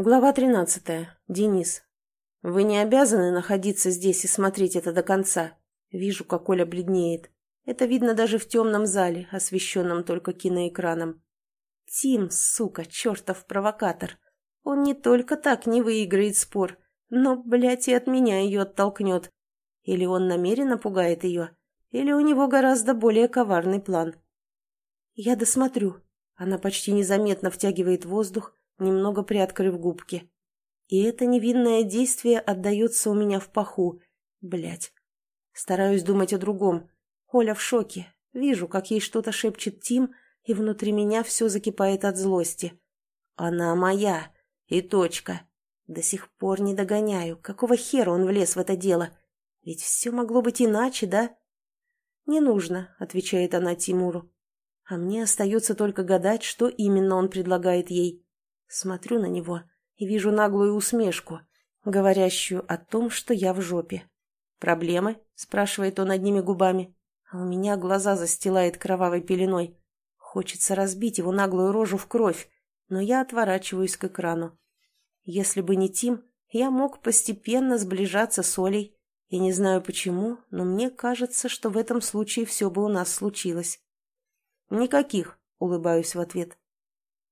Глава 13. Денис. Вы не обязаны находиться здесь и смотреть это до конца. Вижу, как Оля бледнеет. Это видно даже в темном зале, освещенном только киноэкраном. Тим, сука, чертов провокатор. Он не только так не выиграет спор, но, блядь, и от меня ее оттолкнет. Или он намеренно пугает ее, или у него гораздо более коварный план. Я досмотрю. Она почти незаметно втягивает воздух, немного приоткрыв губки. И это невинное действие отдается у меня в паху. Блять. Стараюсь думать о другом. Оля в шоке. Вижу, как ей что-то шепчет Тим, и внутри меня все закипает от злости. Она моя. И точка. До сих пор не догоняю. Какого хера он влез в это дело? Ведь все могло быть иначе, да? «Не нужно», — отвечает она Тимуру. А мне остается только гадать, что именно он предлагает ей. Смотрю на него и вижу наглую усмешку, говорящую о том, что я в жопе. «Проблемы?» – спрашивает он одними губами. А у меня глаза застилает кровавой пеленой. Хочется разбить его наглую рожу в кровь, но я отворачиваюсь к экрану. Если бы не Тим, я мог постепенно сближаться с Олей, и не знаю почему, но мне кажется, что в этом случае все бы у нас случилось. «Никаких», — улыбаюсь в ответ.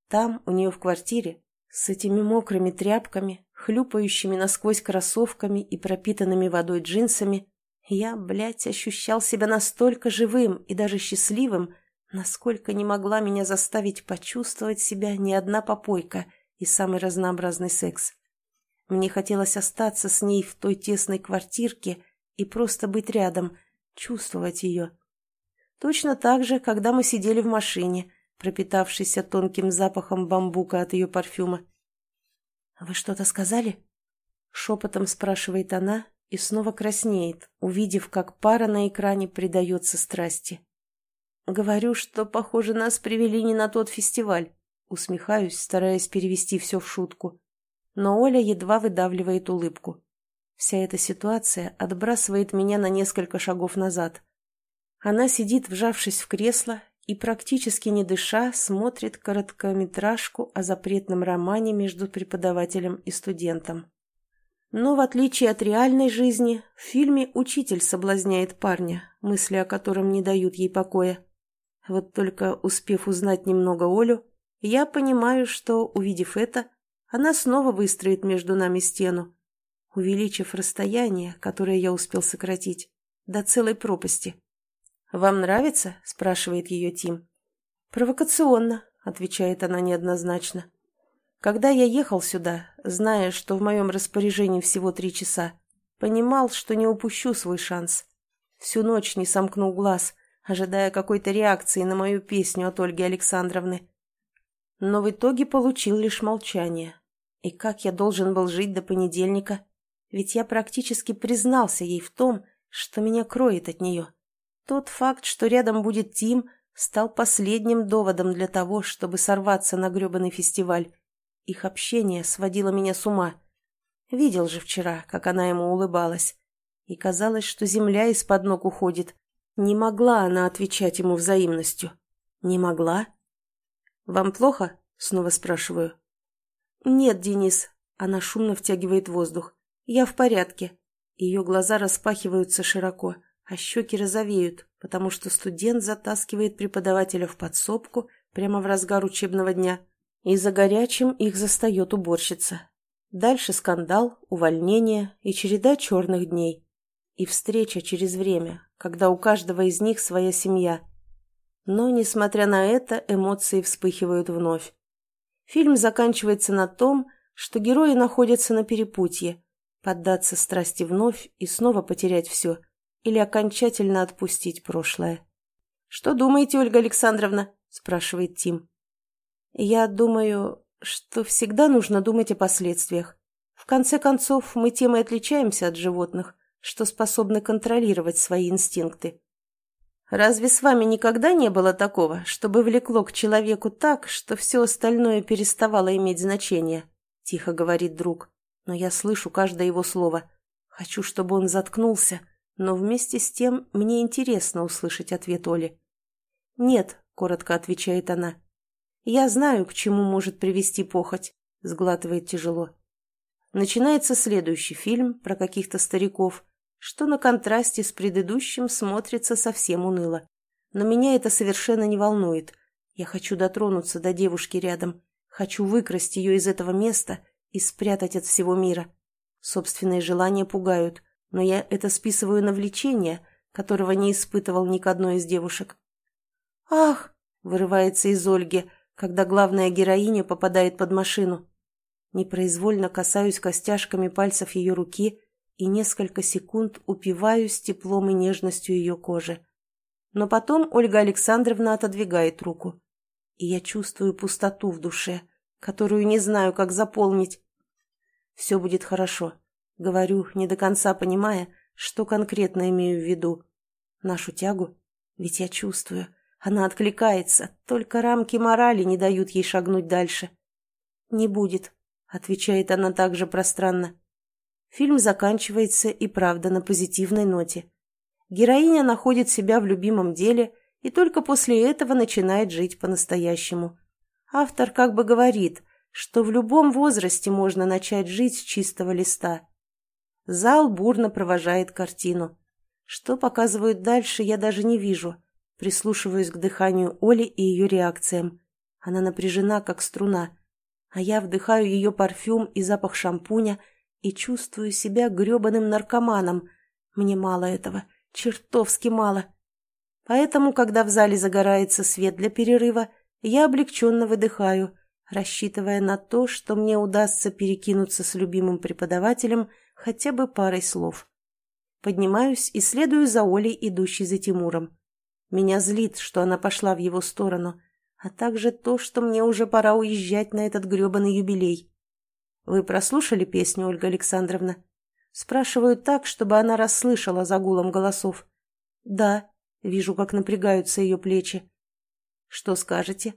Там, у нее в квартире, с этими мокрыми тряпками, хлюпающими насквозь кроссовками и пропитанными водой джинсами, я, блядь, ощущал себя настолько живым и даже счастливым, насколько не могла меня заставить почувствовать себя ни одна попойка и самый разнообразный секс. Мне хотелось остаться с ней в той тесной квартирке и просто быть рядом, чувствовать ее. Точно так же, когда мы сидели в машине, пропитавшийся тонким запахом бамбука от ее парфюма. «Вы что-то сказали?» Шепотом спрашивает она и снова краснеет, увидев, как пара на экране предается страсти. «Говорю, что, похоже, нас привели не на тот фестиваль», усмехаюсь, стараясь перевести все в шутку. Но Оля едва выдавливает улыбку. Вся эта ситуация отбрасывает меня на несколько шагов назад. Она сидит, вжавшись в кресло, и, практически не дыша, смотрит короткометражку о запретном романе между преподавателем и студентом. Но, в отличие от реальной жизни, в фильме учитель соблазняет парня, мысли о котором не дают ей покоя. Вот только успев узнать немного Олю, я понимаю, что, увидев это, она снова выстроит между нами стену, увеличив расстояние, которое я успел сократить, до целой пропасти. «Вам нравится?» – спрашивает ее Тим. «Провокационно», – отвечает она неоднозначно. «Когда я ехал сюда, зная, что в моем распоряжении всего три часа, понимал, что не упущу свой шанс. Всю ночь не сомкнул глаз, ожидая какой-то реакции на мою песню от Ольги Александровны. Но в итоге получил лишь молчание. И как я должен был жить до понедельника? Ведь я практически признался ей в том, что меня кроет от нее. Тот факт, что рядом будет Тим, стал последним доводом для того, чтобы сорваться на гребаный фестиваль. Их общение сводило меня с ума. Видел же вчера, как она ему улыбалась. И казалось, что земля из-под ног уходит. Не могла она отвечать ему взаимностью. Не могла? «Вам плохо?» — снова спрашиваю. «Нет, Денис». Она шумно втягивает воздух. «Я в порядке». Ее глаза распахиваются широко а щеки розовеют, потому что студент затаскивает преподавателя в подсобку прямо в разгар учебного дня, и за горячим их застает уборщица. Дальше скандал, увольнение и череда черных дней. И встреча через время, когда у каждого из них своя семья. Но, несмотря на это, эмоции вспыхивают вновь. Фильм заканчивается на том, что герои находятся на перепутье, поддаться страсти вновь и снова потерять все – или окончательно отпустить прошлое. «Что думаете, Ольга Александровна?» – спрашивает Тим. «Я думаю, что всегда нужно думать о последствиях. В конце концов, мы тем и отличаемся от животных, что способны контролировать свои инстинкты. Разве с вами никогда не было такого, чтобы влекло к человеку так, что все остальное переставало иметь значение?» – тихо говорит друг. Но я слышу каждое его слово. Хочу, чтобы он заткнулся – но вместе с тем мне интересно услышать ответ Оли. «Нет», — коротко отвечает она. «Я знаю, к чему может привести похоть, — сглатывает тяжело. Начинается следующий фильм про каких-то стариков, что на контрасте с предыдущим смотрится совсем уныло. Но меня это совершенно не волнует. Я хочу дотронуться до девушки рядом, хочу выкрасть ее из этого места и спрятать от всего мира. Собственные желания пугают, но я это списываю на влечение, которого не испытывал ни к одной из девушек. «Ах!» — вырывается из Ольги, когда главная героиня попадает под машину. Непроизвольно касаюсь костяшками пальцев ее руки и несколько секунд упиваюсь теплом и нежностью ее кожи. Но потом Ольга Александровна отодвигает руку, и я чувствую пустоту в душе, которую не знаю, как заполнить. «Все будет хорошо», — говорю, не до конца понимая, что конкретно имею в виду. Нашу тягу? Ведь я чувствую, она откликается, только рамки морали не дают ей шагнуть дальше. «Не будет», — отвечает она также пространно. Фильм заканчивается и правда на позитивной ноте. Героиня находит себя в любимом деле и только после этого начинает жить по-настоящему. Автор как бы говорит, что в любом возрасте можно начать жить с чистого листа. Зал бурно провожает картину. Что показывают дальше, я даже не вижу. Прислушиваюсь к дыханию Оли и ее реакциям. Она напряжена, как струна. А я вдыхаю ее парфюм и запах шампуня – и чувствую себя гребаным наркоманом. Мне мало этого, чертовски мало. Поэтому, когда в зале загорается свет для перерыва, я облегченно выдыхаю, рассчитывая на то, что мне удастся перекинуться с любимым преподавателем хотя бы парой слов. Поднимаюсь и следую за Олей, идущей за Тимуром. Меня злит, что она пошла в его сторону, а также то, что мне уже пора уезжать на этот гребаный юбилей. «Вы прослушали песню, Ольга Александровна?» Спрашиваю так, чтобы она расслышала загулом голосов. «Да», вижу, как напрягаются ее плечи. «Что скажете?»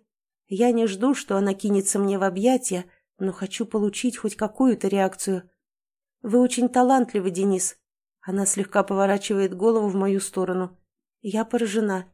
Я не жду, что она кинется мне в объятия, но хочу получить хоть какую-то реакцию. «Вы очень талантливый, Денис». Она слегка поворачивает голову в мою сторону. Я поражена.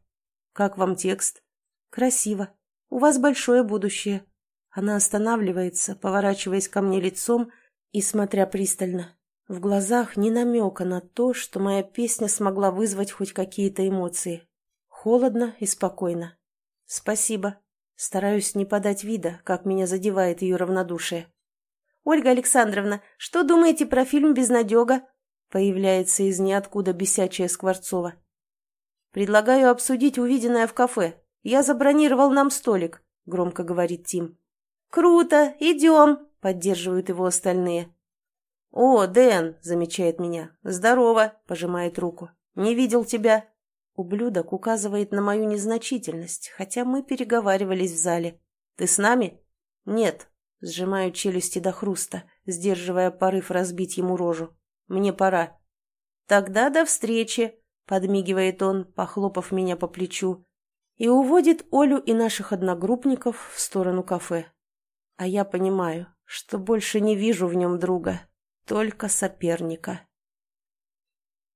«Как вам текст?» «Красиво. У вас большое будущее. Она останавливается, поворачиваясь ко мне лицом и смотря пристально. В глазах ни намека на то, что моя песня смогла вызвать хоть какие-то эмоции. Холодно и спокойно. «Спасибо». Стараюсь не подать вида, как меня задевает ее равнодушие. «Ольга Александровна, что думаете про фильм «Безнадега»?» Появляется из ниоткуда бесячая Скворцова. «Предлагаю обсудить увиденное в кафе. Я забронировал нам столик», — громко говорит Тим. «Круто! Идем!» — поддерживают его остальные. «О, Дэн!» — замечает меня. «Здорово!» — пожимает руку. «Не видел тебя!» Ублюдок указывает на мою незначительность, хотя мы переговаривались в зале. «Ты с нами?» «Нет». Сжимаю челюсти до хруста, сдерживая порыв разбить ему рожу. «Мне пора». «Тогда до встречи!» — подмигивает он, похлопав меня по плечу, и уводит Олю и наших одногруппников в сторону кафе. А я понимаю, что больше не вижу в нем друга, только соперника.